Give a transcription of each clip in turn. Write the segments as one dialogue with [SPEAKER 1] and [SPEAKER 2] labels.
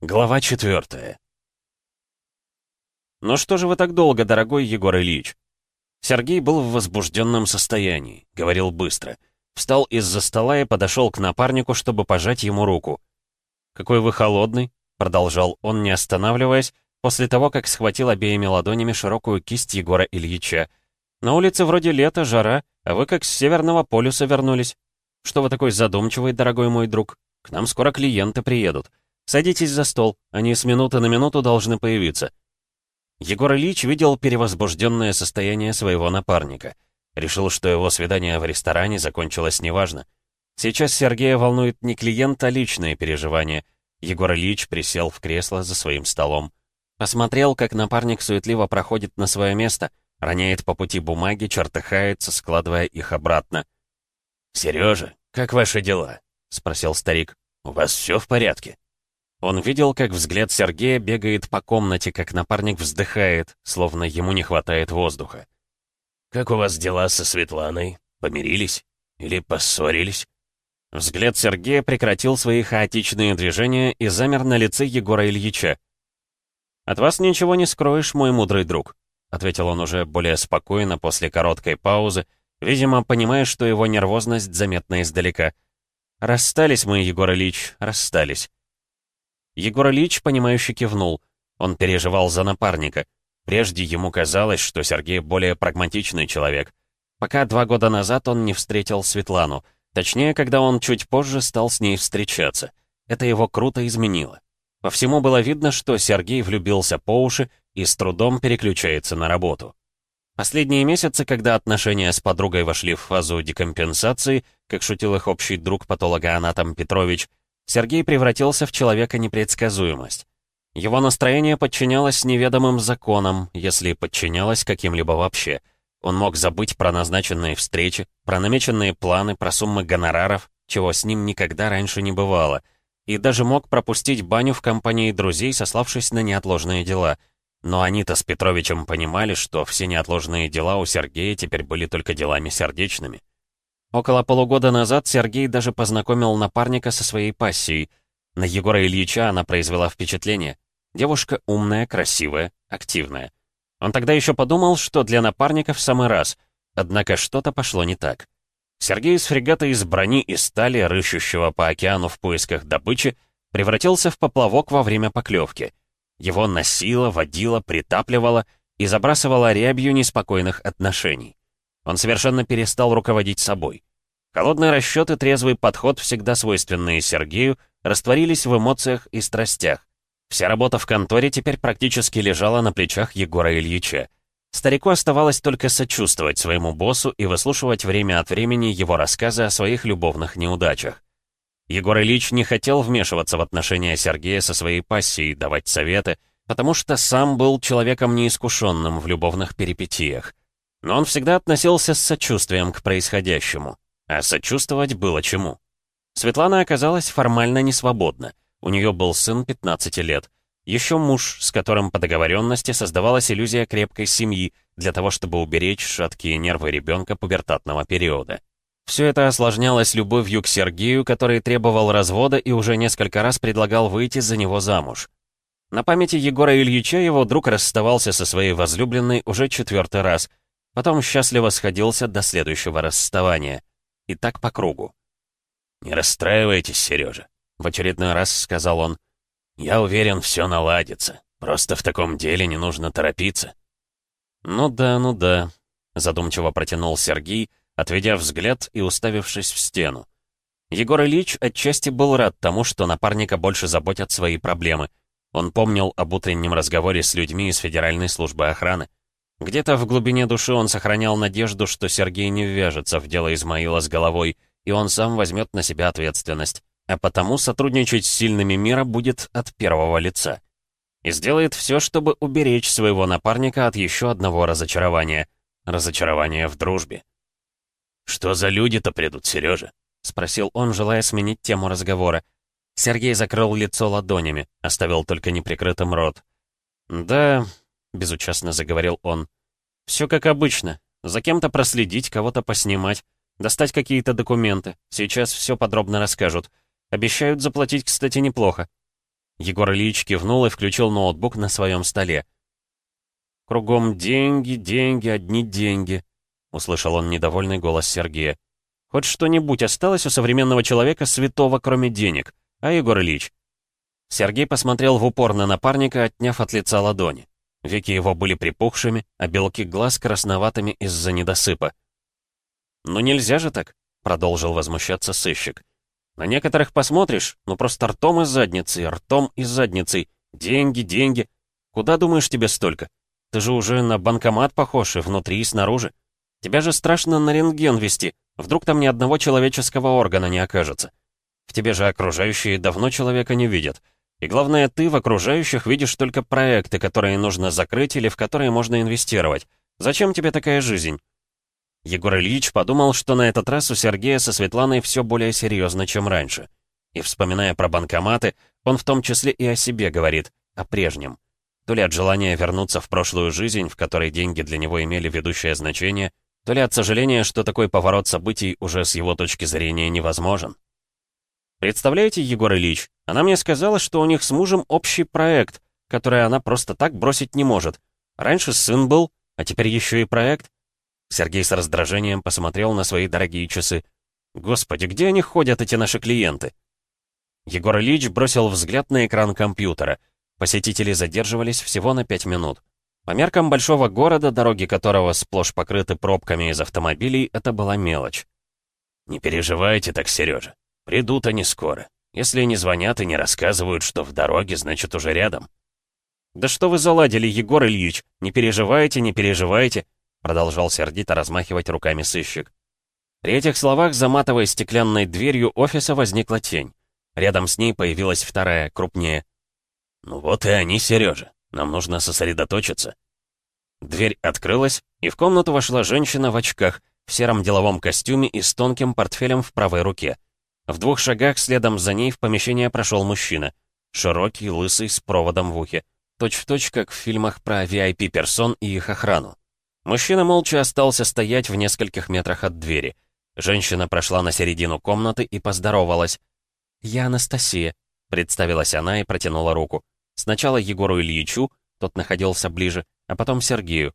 [SPEAKER 1] Глава четвертая. «Ну что же вы так долго, дорогой Егор Ильич?» Сергей был в возбужденном состоянии, говорил быстро. Встал из-за стола и подошел к напарнику, чтобы пожать ему руку. «Какой вы холодный», — продолжал он, не останавливаясь, после того, как схватил обеими ладонями широкую кисть Егора Ильича. «На улице вроде лето, жара, а вы как с Северного полюса вернулись. Что вы такой задумчивый, дорогой мой друг? К нам скоро клиенты приедут. Садитесь за стол, они с минуты на минуту должны появиться». Егор Ильич видел перевозбужденное состояние своего напарника. Решил, что его свидание в ресторане закончилось неважно. Сейчас Сергея волнует не клиент, а личные переживания. Егор Ильич присел в кресло за своим столом. Посмотрел, как напарник суетливо проходит на свое место, роняет по пути бумаги, чертыхается, складывая их обратно.
[SPEAKER 2] «Сережа, как ваши дела?» — спросил старик. «У вас все в порядке?»
[SPEAKER 1] Он видел, как взгляд Сергея бегает по комнате, как напарник вздыхает, словно ему не хватает воздуха.
[SPEAKER 2] «Как у вас дела со Светланой? Помирились? Или поссорились?»
[SPEAKER 1] Взгляд Сергея прекратил свои хаотичные движения и замер на лице Егора Ильича. «От вас ничего не скроешь, мой мудрый друг», — ответил он уже более спокойно после короткой паузы, видимо, понимая, что его нервозность заметна издалека. «Расстались мы, Егор Ильич, расстались. Егор Ильич, понимающе кивнул. Он переживал за напарника. Прежде ему казалось, что Сергей более прагматичный человек. Пока два года назад он не встретил Светлану. Точнее, когда он чуть позже стал с ней встречаться. Это его круто изменило. По всему было видно, что Сергей влюбился по уши и с трудом переключается на работу. Последние месяцы, когда отношения с подругой вошли в фазу декомпенсации, как шутил их общий друг патологоанатом Петрович, Сергей превратился в человека непредсказуемость. Его настроение подчинялось неведомым законам, если подчинялось каким-либо вообще. Он мог забыть про назначенные встречи, про намеченные планы, про суммы гонораров, чего с ним никогда раньше не бывало, и даже мог пропустить баню в компании друзей, сославшись на неотложные дела. Но они-то с Петровичем понимали, что все неотложные дела у Сергея теперь были только делами сердечными. Около полугода назад Сергей даже познакомил напарника со своей пассией. На Егора Ильича она произвела впечатление. Девушка умная, красивая, активная. Он тогда еще подумал, что для напарника в самый раз. Однако что-то пошло не так. Сергей из фрегата из брони и стали, рыщущего по океану в поисках добычи, превратился в поплавок во время поклевки. Его носило, водило, притапливало и забрасывало рябью неспокойных отношений. Он совершенно перестал руководить собой. Холодный расчет и трезвый подход, всегда свойственные Сергею, растворились в эмоциях и страстях. Вся работа в конторе теперь практически лежала на плечах Егора Ильича. Старику оставалось только сочувствовать своему боссу и выслушивать время от времени его рассказы о своих любовных неудачах. Егор Ильич не хотел вмешиваться в отношения Сергея со своей пассией, давать советы, потому что сам был человеком неискушенным в любовных перипетиях. Но он всегда относился с сочувствием к происходящему. А сочувствовать было чему. Светлана оказалась формально несвободна. У нее был сын 15 лет. Еще муж, с которым по договоренности создавалась иллюзия крепкой семьи для того, чтобы уберечь шаткие нервы ребенка пубертатного периода. Все это осложнялось любовью к Сергею, который требовал развода и уже несколько раз предлагал выйти за него замуж. На памяти Егора Ильича его друг расставался со своей возлюбленной уже четвертый раз, Потом счастливо сходился до следующего расставания. И так по кругу.
[SPEAKER 2] «Не расстраивайтесь, Сережа», — в очередной раз сказал он. «Я уверен, все наладится. Просто в таком деле не нужно торопиться».
[SPEAKER 1] «Ну да, ну да», — задумчиво протянул Сергей, отведя взгляд и уставившись в стену. Егор Ильич отчасти был рад тому, что напарника больше заботят свои проблемы. Он помнил об утреннем разговоре с людьми из Федеральной службы охраны. Где-то в глубине души он сохранял надежду, что Сергей не ввяжется в дело Измаила с головой, и он сам возьмет на себя ответственность, а потому сотрудничать с сильными мира будет от первого лица. И сделает все, чтобы уберечь своего напарника от еще одного разочарования. Разочарования в дружбе.
[SPEAKER 2] «Что за люди-то придут, Сережа?» — спросил он, желая сменить тему разговора.
[SPEAKER 1] Сергей закрыл лицо ладонями, оставил только неприкрытым рот. «Да, — безучастно заговорил он. «Все как обычно. За кем-то проследить, кого-то поснимать, достать какие-то документы. Сейчас все подробно расскажут. Обещают заплатить, кстати, неплохо». Егор Ильич кивнул и включил ноутбук на своем столе. «Кругом деньги, деньги, одни деньги», — услышал он недовольный голос Сергея. «Хоть что-нибудь осталось у современного человека святого, кроме денег, а Егор Ильич?» Сергей посмотрел в упор на напарника, отняв от лица ладони. Веки его были припухшими, а белки глаз красноватыми из-за недосыпа. «Ну нельзя же так», — продолжил возмущаться сыщик. «На некоторых посмотришь, ну просто ртом и задницей, ртом и задницей. Деньги, деньги. Куда, думаешь, тебе столько? Ты же уже на банкомат похож и внутри, и снаружи. Тебя же страшно на рентген вести. Вдруг там ни одного человеческого органа не окажется. В тебе же окружающие давно человека не видят. И главное, ты в окружающих видишь только проекты, которые нужно закрыть или в которые можно инвестировать. Зачем тебе такая жизнь? Егор Ильич подумал, что на этот раз у Сергея со Светланой все более серьезно, чем раньше. И вспоминая про банкоматы, он в том числе и о себе говорит, о прежнем. То ли от желания вернуться в прошлую жизнь, в которой деньги для него имели ведущее значение, то ли от сожаления, что такой поворот событий уже с его точки зрения невозможен. Представляете, Егор Ильич, она мне сказала, что у них с мужем общий проект, который она просто так бросить не может. Раньше сын был, а теперь еще и проект. Сергей с раздражением посмотрел на свои дорогие часы. Господи, где они ходят, эти наши клиенты? Егор Ильич бросил взгляд на экран компьютера — Посетители задерживались всего на пять минут. По меркам большого города, дороги которого сплошь покрыты пробками из автомобилей, это была мелочь. «Не переживайте так, Сережа. Придут они скоро. Если не звонят и не рассказывают, что в дороге, значит, уже рядом». «Да что вы заладили, Егор Ильич? Не переживайте, не переживайте», продолжал сердито размахивать руками сыщик. При этих словах за матовой стеклянной дверью офиса возникла тень. Рядом с ней появилась вторая, крупнее. «Ну вот и они, Сережа. Нам нужно сосредоточиться». Дверь открылась, и в комнату вошла женщина в очках, в сером деловом костюме и с тонким портфелем в правой руке. В двух шагах следом за ней в помещение прошел мужчина. Широкий, лысый, с проводом в ухе. Точь-в-точь, точь, как в фильмах про VIP-персон и их охрану. Мужчина молча остался стоять в нескольких метрах от двери. Женщина прошла на середину комнаты и поздоровалась. «Я Анастасия», Представилась она и протянула руку. Сначала Егору Ильичу, тот находился ближе, а потом Сергею.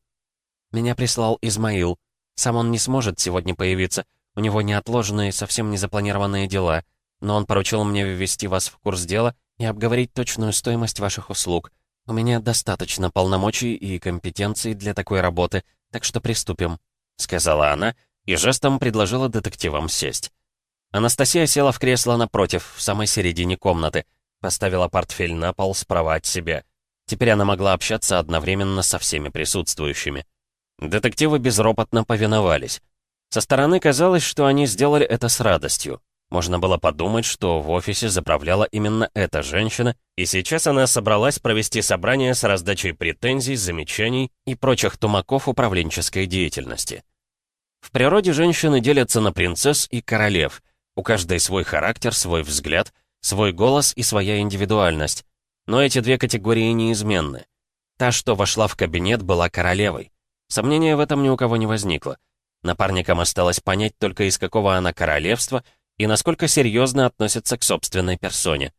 [SPEAKER 1] «Меня прислал Измаил. Сам он не сможет сегодня появиться. У него неотложенные, совсем незапланированные дела. Но он поручил мне ввести вас в курс дела и обговорить точную стоимость ваших услуг. У меня достаточно полномочий и компетенций для такой работы, так что приступим», — сказала она и жестом предложила детективам сесть. Анастасия села в кресло напротив, в самой середине комнаты, поставила портфель на пол справа от себя. Теперь она могла общаться одновременно со всеми присутствующими. Детективы безропотно повиновались. Со стороны казалось, что они сделали это с радостью. Можно было подумать, что в офисе заправляла именно эта женщина, и сейчас она собралась провести собрание с раздачей претензий, замечаний и прочих тумаков управленческой деятельности. В природе женщины делятся на принцесс и королев — у каждой свой характер, свой взгляд, свой голос и своя индивидуальность. Но эти две категории неизменны. Та, что вошла в кабинет, была королевой. Сомнения в этом ни у кого не возникло. Напарникам осталось понять только из какого она королевства и насколько серьезно относится к собственной персоне.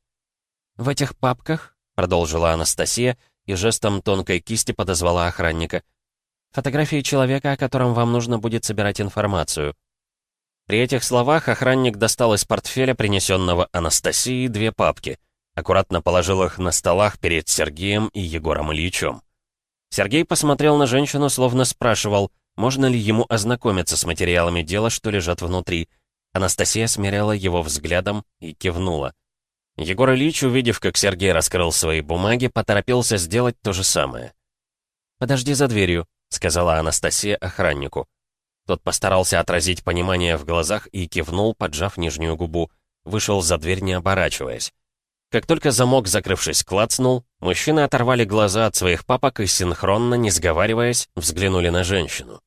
[SPEAKER 1] «В этих папках», — продолжила Анастасия и жестом тонкой кисти подозвала охранника, «фотографии человека, о котором вам нужно будет собирать информацию. При этих словах охранник достал из портфеля, принесенного Анастасии, две папки. Аккуратно положил их на столах перед Сергеем и Егором Ильичем. Сергей посмотрел на женщину, словно спрашивал, можно ли ему ознакомиться с материалами дела, что лежат внутри. Анастасия смиряла его взглядом и кивнула. Егор Ильич, увидев, как Сергей раскрыл свои бумаги, поторопился сделать то же самое. «Подожди за дверью», — сказала Анастасия охраннику. Тот постарался отразить понимание в глазах и кивнул, поджав нижнюю губу. Вышел за дверь, не оборачиваясь. Как только замок, закрывшись, клацнул, мужчины оторвали глаза от своих папок и синхронно, не сговариваясь, взглянули на женщину.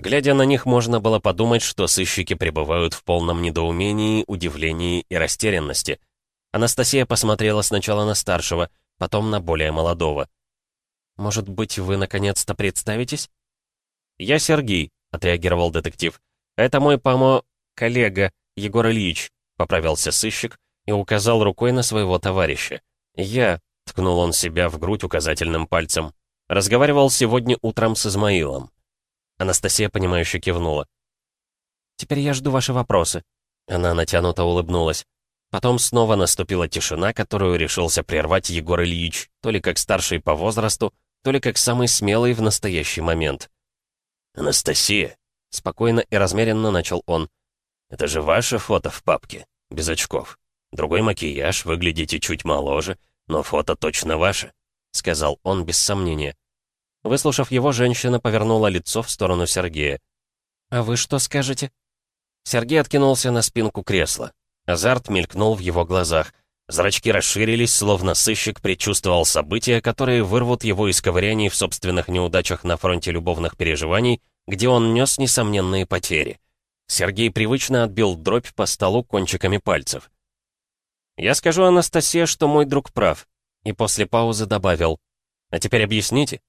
[SPEAKER 1] Глядя на них, можно было подумать, что сыщики пребывают в полном недоумении, удивлении и растерянности. Анастасия посмотрела сначала на старшего, потом на более молодого. «Может быть, вы наконец-то представитесь?» «Я Сергей», — отреагировал детектив. «Это мой помо... коллега, Егор Ильич», — поправился сыщик и указал рукой на своего товарища. «Я», — ткнул он себя в грудь указательным пальцем, разговаривал сегодня утром с Измаилом. Анастасия, понимающе кивнула. «Теперь я жду ваши вопросы». Она натянуто улыбнулась. Потом снова наступила тишина, которую решился прервать Егор Ильич, то ли как старший по возрасту, то ли как самый смелый в настоящий момент.
[SPEAKER 2] «Анастасия», —
[SPEAKER 1] спокойно и размеренно начал он, —
[SPEAKER 2] «это же ваше фото в папке, без очков. Другой макияж, выглядите чуть моложе, но фото точно ваше», — сказал он без сомнения.
[SPEAKER 1] Выслушав его, женщина повернула лицо в сторону Сергея. «А вы что скажете?» Сергей откинулся на спинку кресла. Азарт мелькнул в его глазах. Зрачки расширились, словно сыщик предчувствовал события, которые вырвут его из ковыряний в собственных неудачах на фронте любовных переживаний, где он нес несомненные потери. Сергей привычно отбил дробь по столу кончиками пальцев. «Я скажу Анастасия, что мой друг прав», и после паузы добавил. «А теперь объясните».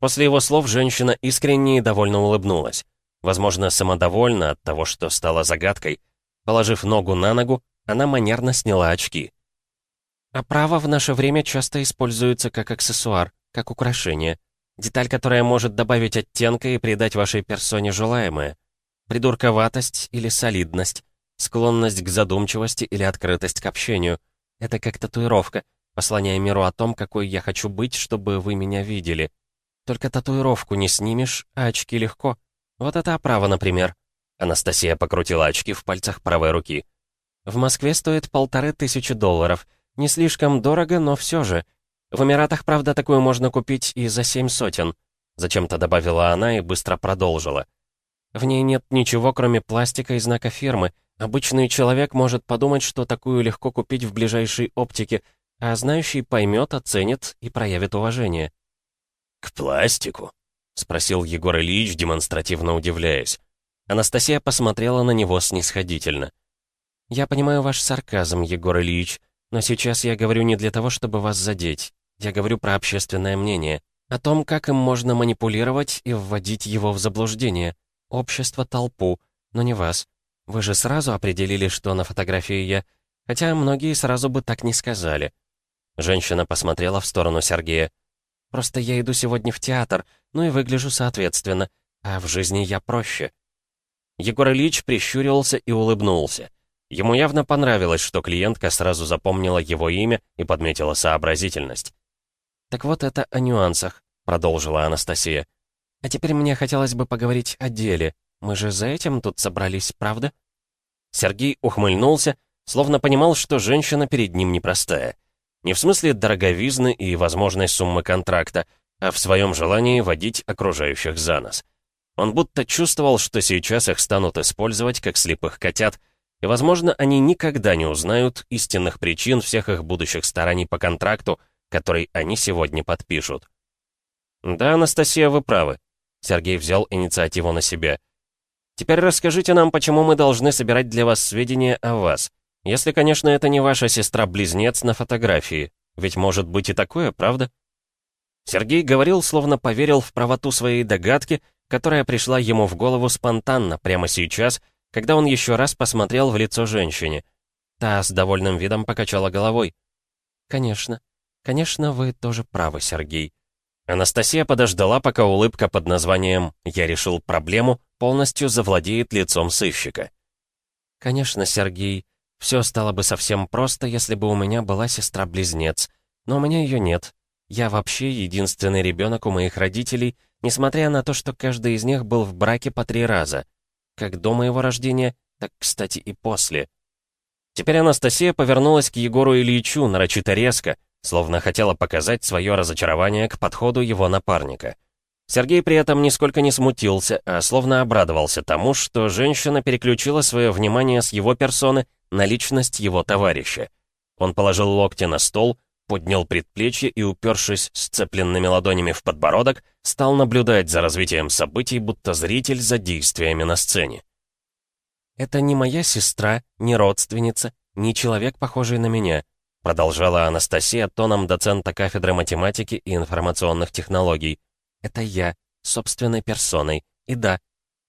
[SPEAKER 1] После его слов женщина искренне и довольно улыбнулась. Возможно, самодовольна от того, что стала загадкой — Положив ногу на ногу, она манерно сняла очки. Оправа в наше время часто используется как аксессуар, как украшение. Деталь, которая может добавить оттенка и придать вашей персоне желаемое. Придурковатость или солидность, склонность к задумчивости или открытость к общению. Это как татуировка, послание миру о том, какой я хочу быть, чтобы вы меня видели. Только татуировку не снимешь, а очки легко. Вот это оправа, например. Анастасия покрутила очки в пальцах правой руки. «В Москве стоит полторы тысячи долларов. Не слишком дорого, но все же. В Эмиратах, правда, такую можно купить и за семь сотен». Зачем-то добавила она и быстро продолжила. «В ней нет ничего, кроме пластика и знака фирмы. Обычный человек может подумать, что такую легко купить в ближайшей оптике, а знающий поймет, оценит и проявит уважение».
[SPEAKER 2] «К пластику?» — спросил Егор Ильич, демонстративно удивляясь.
[SPEAKER 1] Анастасия посмотрела на него снисходительно. «Я понимаю ваш сарказм, Егор Ильич, но сейчас я говорю не для того, чтобы вас задеть. Я говорю про общественное мнение. О том, как им можно манипулировать и вводить его в заблуждение. Общество, толпу, но не вас. Вы же сразу определили, что на фотографии я... Хотя многие сразу бы так не сказали». Женщина посмотрела в сторону Сергея. «Просто я иду сегодня в театр, ну и выгляжу соответственно. А в жизни я проще. Егор Ильич прищурился и улыбнулся. Ему явно понравилось, что клиентка сразу запомнила его имя и подметила сообразительность. «Так вот это о нюансах», — продолжила Анастасия. «А теперь мне хотелось бы поговорить о деле. Мы же за этим тут собрались, правда?» Сергей ухмыльнулся, словно понимал, что женщина перед ним непростая. Не в смысле дороговизны и возможной суммы контракта, а в своем желании водить окружающих за нос. Он будто чувствовал, что сейчас их станут использовать как слепых котят, и, возможно, они никогда не узнают истинных причин всех их будущих стараний по контракту, который они сегодня подпишут. «Да, Анастасия, вы правы», — Сергей взял инициативу на себя. «Теперь расскажите нам, почему мы должны собирать для вас сведения о вас. Если, конечно, это не ваша сестра-близнец на фотографии. Ведь может быть и такое, правда?» Сергей говорил, словно поверил в правоту своей догадки, которая пришла ему в голову спонтанно, прямо сейчас, когда он еще раз посмотрел в лицо женщине. Та с довольным видом покачала головой. «Конечно. Конечно, вы тоже правы, Сергей». Анастасия подождала, пока улыбка под названием «Я решил проблему» полностью завладеет лицом сыщика. «Конечно, Сергей, все стало бы совсем просто, если бы у меня была сестра-близнец, но у меня ее нет. Я вообще единственный ребенок у моих родителей, несмотря на то, что каждый из них был в браке по три раза. Как до моего рождения, так, кстати, и после. Теперь Анастасия повернулась к Егору Ильичу нарочито резко, словно хотела показать свое разочарование к подходу его напарника. Сергей при этом нисколько не смутился, а словно обрадовался тому, что женщина переключила свое внимание с его персоны на личность его товарища. Он положил локти на стол, поднял предплечье и, упершись сцепленными ладонями в подбородок, стал наблюдать за развитием событий, будто зритель за действиями на сцене. «Это не моя сестра, не родственница, не человек, похожий на меня», продолжала Анастасия тоном доцента кафедры математики и информационных технологий. «Это я, собственной персоной. И да».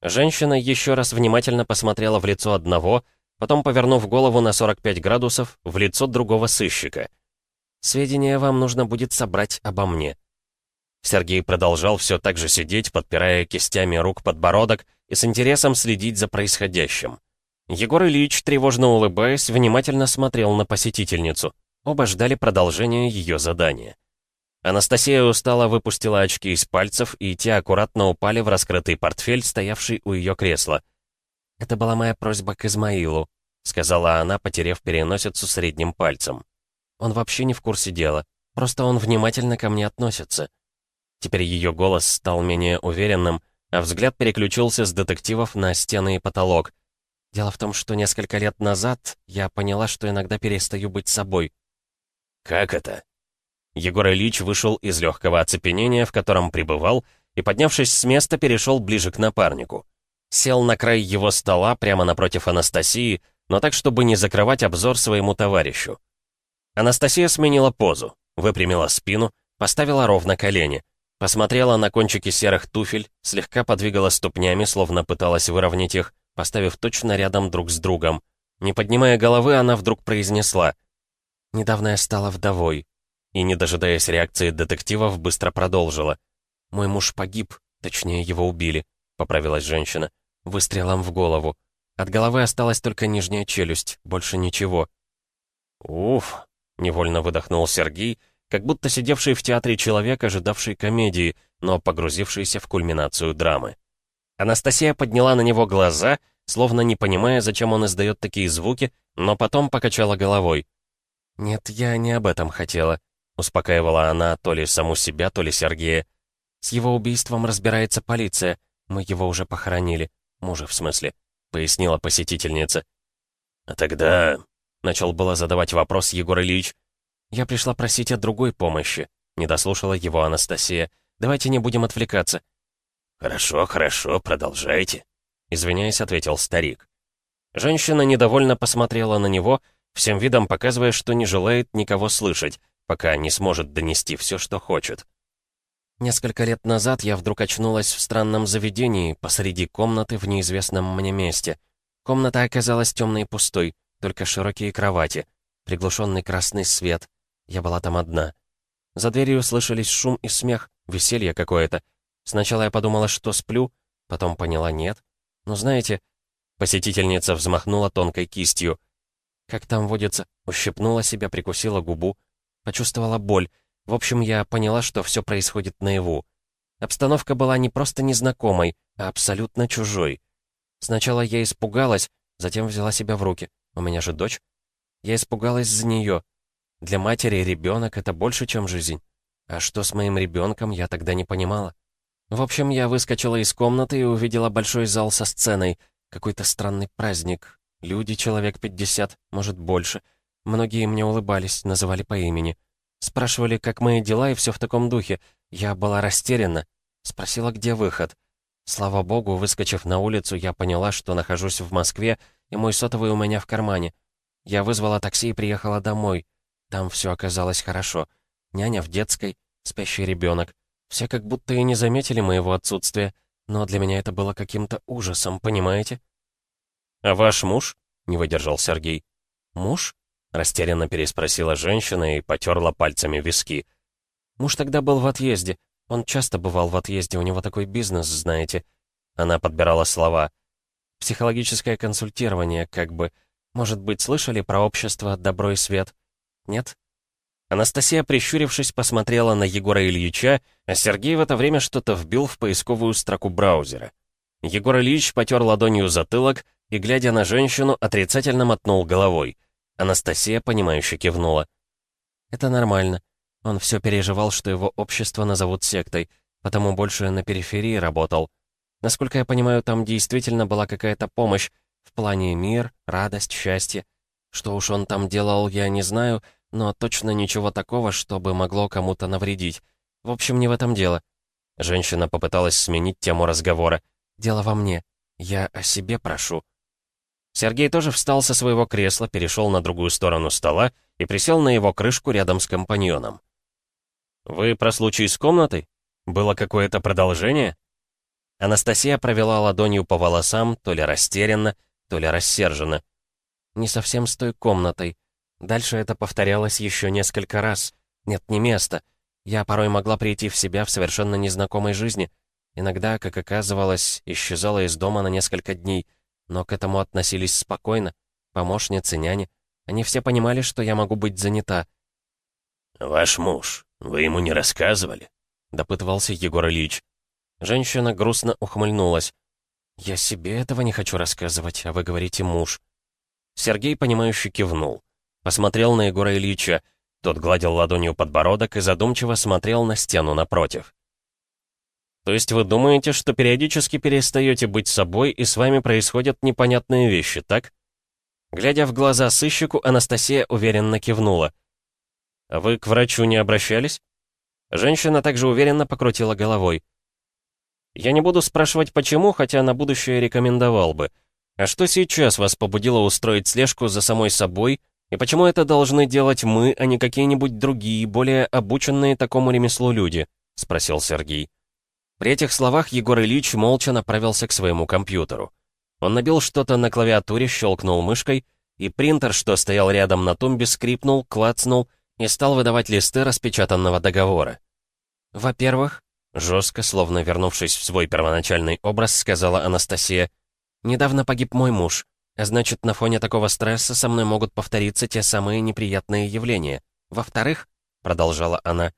[SPEAKER 1] Женщина еще раз внимательно посмотрела в лицо одного, потом, повернув голову на 45 градусов, в лицо другого сыщика —
[SPEAKER 2] Сведения вам нужно будет собрать обо мне». Сергей продолжал все так же сидеть, подпирая кистями рук подбородок и с интересом следить за происходящим. Егор Ильич, тревожно улыбаясь, внимательно смотрел на посетительницу. Оба ждали продолжения ее задания. Анастасия устало выпустила очки из пальцев, и те аккуратно упали в раскрытый портфель, стоявший у ее кресла. «Это была моя просьба к Измаилу», — сказала она, потеряв переносицу средним пальцем. «Он вообще не в курсе дела. Просто он внимательно ко мне относится». Теперь ее голос стал менее уверенным, а взгляд переключился с детективов на стены и потолок. Дело в том, что несколько лет назад я поняла, что иногда перестаю быть собой.
[SPEAKER 1] «Как это?» Егор Ильич вышел из легкого оцепенения, в котором пребывал, и, поднявшись с места, перешел ближе к напарнику. Сел на край его стола, прямо напротив Анастасии, но так, чтобы не закрывать обзор своему товарищу. Анастасия сменила позу, выпрямила спину, поставила ровно колени, посмотрела на кончики серых туфель, слегка подвигала ступнями, словно пыталась выровнять их, поставив точно рядом друг с другом. Не поднимая головы, она вдруг произнесла «Недавно я стала вдовой и, не дожидаясь реакции детективов, быстро продолжила. «Мой муж погиб, точнее, его убили», — поправилась женщина, выстрелом в голову. От головы осталась только нижняя челюсть, больше ничего.
[SPEAKER 2] «Уф», — невольно выдохнул Сергей, как будто сидевший в театре человек, ожидавший комедии, но погрузившийся в кульминацию драмы. Анастасия подняла на него глаза, словно не понимая, зачем он издает такие звуки, но потом покачала головой.
[SPEAKER 1] «Нет, я не об этом хотела. Успокаивала она то ли саму себя, то ли Сергея. С его убийством разбирается полиция. Мы его уже похоронили. Мужа, в смысле. Пояснила посетительница.
[SPEAKER 2] А тогда... Начал было задавать вопрос Егор Ильич.
[SPEAKER 1] Я пришла просить о другой помощи. Не дослушала его Анастасия. Давайте не будем отвлекаться.
[SPEAKER 2] «Хорошо, хорошо, продолжайте», —
[SPEAKER 1] извиняясь, ответил старик. Женщина недовольно посмотрела на него, всем видом показывая, что не желает никого слышать, пока не сможет донести все, что хочет. Несколько лет назад я вдруг очнулась в странном заведении посреди комнаты в неизвестном мне месте. Комната оказалась темной и пустой, только широкие кровати, приглушенный красный свет. Я была там одна. За дверью слышались шум и смех, веселье какое-то. Сначала я подумала, что сплю, потом поняла нет. Но знаете, посетительница взмахнула тонкой кистью. Как там водится, ущипнула себя, прикусила губу, Почувствовала боль. В общем, я поняла, что все происходит наяву. Обстановка была не просто незнакомой, а абсолютно чужой. Сначала я испугалась, затем взяла себя в руки. У меня же дочь. Я испугалась за нее. Для матери ребенок — это больше, чем жизнь. А что с моим ребенком, я тогда не понимала. В общем, я выскочила из комнаты и увидела большой зал со сценой. Какой-то странный праздник. Люди, человек 50, может, больше — Многие мне улыбались, называли по имени. Спрашивали, как мои дела и все в таком духе. Я была растеряна. Спросила, где выход. Слава богу, выскочив на улицу, я поняла, что нахожусь в Москве, и мой сотовый у меня в кармане. Я вызвала такси и приехала домой. Там все оказалось хорошо. Няня в детской, спящий ребенок. Все как будто и не заметили моего отсутствия, но для меня это было каким-то ужасом, понимаете?
[SPEAKER 2] «А ваш муж?» — не выдержал Сергей.
[SPEAKER 1] «Муж?»
[SPEAKER 2] Растерянно переспросила женщина и потерла пальцами виски.
[SPEAKER 1] «Муж тогда был в отъезде. Он часто бывал в отъезде, у него такой бизнес, знаете». Она подбирала слова. «Психологическое консультирование, как бы. Может быть, слышали про общество «Добро и свет»? Нет?»
[SPEAKER 2] Анастасия, прищурившись, посмотрела на Егора Ильича, а Сергей в это время что-то вбил в поисковую строку браузера. Егор Ильич потер ладонью затылок и, глядя на женщину, отрицательно мотнул головой. Анастасия, понимающе кивнула.
[SPEAKER 1] «Это нормально. Он все переживал, что его общество назовут сектой, потому больше на периферии работал. Насколько я понимаю, там действительно была какая-то помощь в плане мир, радость, счастье. Что уж он там делал, я не знаю, но точно ничего такого, чтобы могло кому-то навредить. В общем, не в этом дело». Женщина попыталась сменить тему разговора. «Дело во мне. Я о себе прошу».
[SPEAKER 2] Сергей тоже встал со своего кресла, перешел на другую сторону стола и присел на его крышку рядом с компаньоном. «Вы про случай с комнатой? Было какое-то продолжение?»
[SPEAKER 1] Анастасия провела ладонью по волосам, то ли растерянно, то ли рассерженно. «Не совсем с той комнатой.
[SPEAKER 2] Дальше это повторялось еще несколько раз. Нет, не место. Я порой могла прийти в себя в совершенно незнакомой жизни. Иногда, как оказывалось, исчезала из дома на несколько дней, но к этому относились спокойно. Помощницы, няни. Они все понимали, что я могу быть занята.
[SPEAKER 3] «Ваш муж, вы ему не рассказывали?» — допытывался Егор Ильич.
[SPEAKER 2] Женщина грустно ухмыльнулась. «Я себе этого не хочу рассказывать, а вы говорите муж». Сергей, понимающе кивнул. Посмотрел на Егора Ильича. Тот гладил ладонью подбородок и задумчиво смотрел на стену напротив. «То есть вы думаете, что периодически перестаете быть собой, и с вами происходят непонятные вещи, так?» Глядя в глаза сыщику, Анастасия уверенно кивнула. «А вы к врачу не обращались?» Женщина также уверенно покрутила головой. «Я не буду спрашивать, почему, хотя на будущее рекомендовал бы. А что сейчас вас побудило устроить слежку за самой собой, и почему это должны делать мы, а не какие-нибудь другие, более обученные такому ремеслу люди?» — спросил Сергей. При этих словах Егор Ильич молча направился к своему компьютеру. Он набил что-то на клавиатуре, щелкнул мышкой, и принтер, что стоял рядом на тумбе, скрипнул, клацнул и стал выдавать листы распечатанного договора. «Во-первых», — жестко, словно вернувшись в свой первоначальный образ, сказала Анастасия, «недавно погиб мой муж, а значит, на фоне такого стресса со мной могут повториться те самые неприятные явления. Во-вторых», — продолжала она,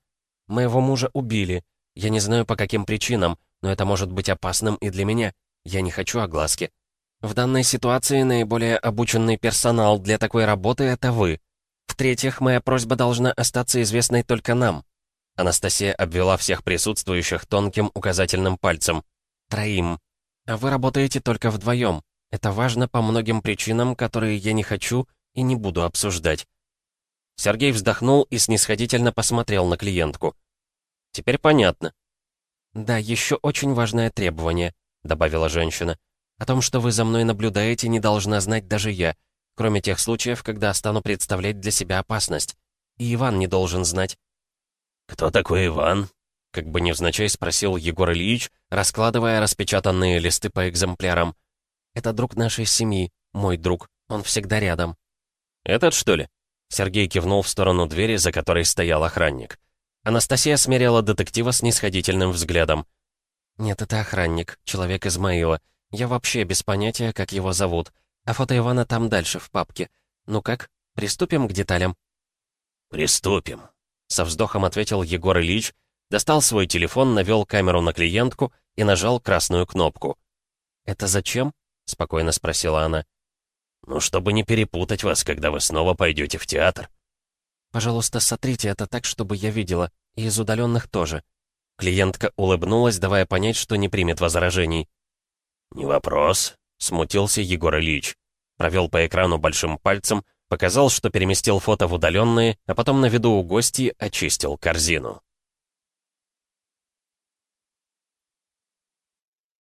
[SPEAKER 2] «моего мужа убили. Я не знаю, по каким причинам, но это может быть опасным и для меня. Я не хочу огласки. В данной ситуации наиболее обученный персонал для такой работы — это вы. В-третьих, моя просьба должна остаться известной только нам. Анастасия обвела всех присутствующих тонким указательным пальцем. Троим. А вы работаете только вдвоем. Это важно по многим причинам, которые я не хочу и не буду обсуждать. Сергей вздохнул и снисходительно посмотрел на клиентку. «Теперь понятно». «Да, еще очень важное требование», — добавила женщина. О том, что вы за мной наблюдаете, не должна знать даже я, кроме тех случаев, когда стану представлять для себя опасность. И Иван не должен знать».
[SPEAKER 3] «Кто такой Иван?»
[SPEAKER 2] Как бы невзначай спросил Егор Ильич, раскладывая распечатанные листы по экземплярам. «Это друг нашей семьи, мой друг. Он всегда рядом».
[SPEAKER 1] «Этот, что ли?» Сергей кивнул в сторону двери, за которой стоял охранник. Анастасия смерила детектива с нисходительным взглядом.
[SPEAKER 2] «Нет, это охранник, человек Измаила. Я вообще без понятия, как его зовут. А фото Ивана там дальше, в папке. Ну как, приступим к деталям?»
[SPEAKER 3] «Приступим», —
[SPEAKER 1] со вздохом ответил Егор Ильич, достал свой телефон, навел камеру на клиентку и нажал красную кнопку.
[SPEAKER 2] «Это зачем?» — спокойно спросила она.
[SPEAKER 3] «Ну, чтобы не перепутать вас, когда вы снова пойдете в театр».
[SPEAKER 2] «Пожалуйста, сотрите это так, чтобы я видела, и из удаленных тоже».
[SPEAKER 1] Клиентка улыбнулась, давая понять, что не примет возражений.
[SPEAKER 3] «Не вопрос», — смутился Егор Ильич.
[SPEAKER 1] Провел по экрану большим пальцем, показал, что переместил фото в удаленные, а потом на виду у гостей очистил корзину.